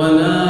وما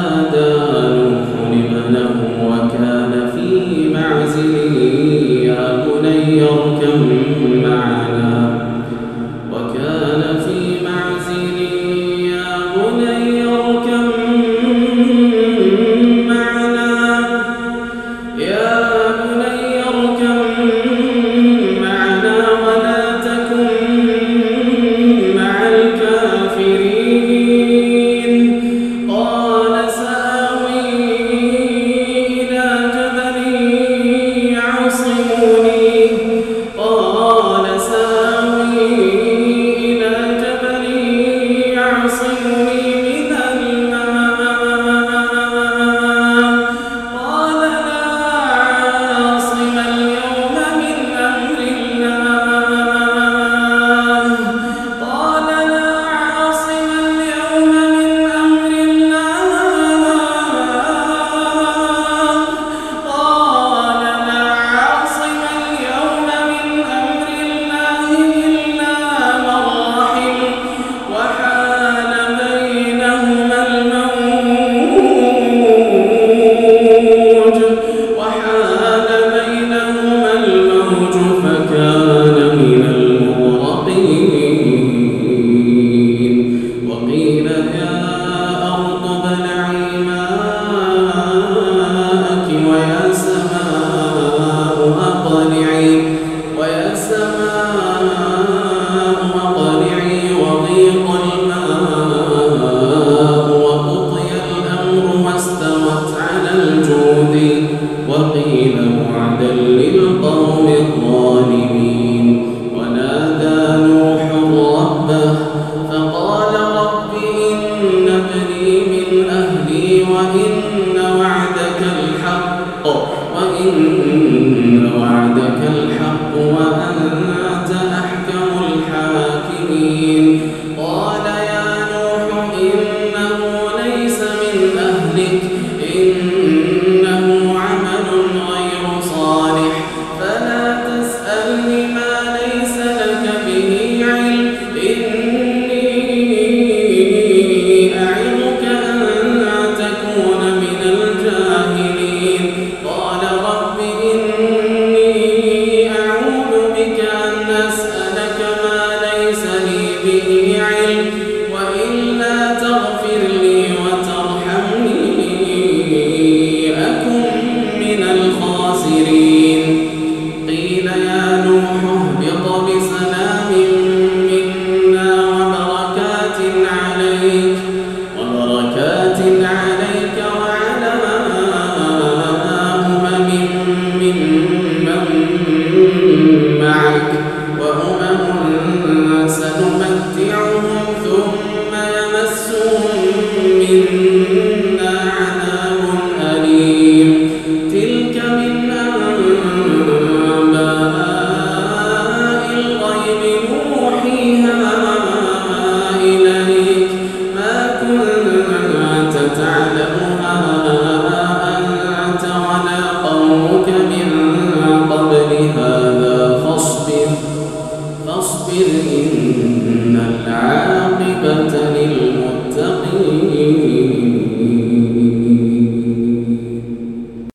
إن Yeah. فاصبر إن العالمين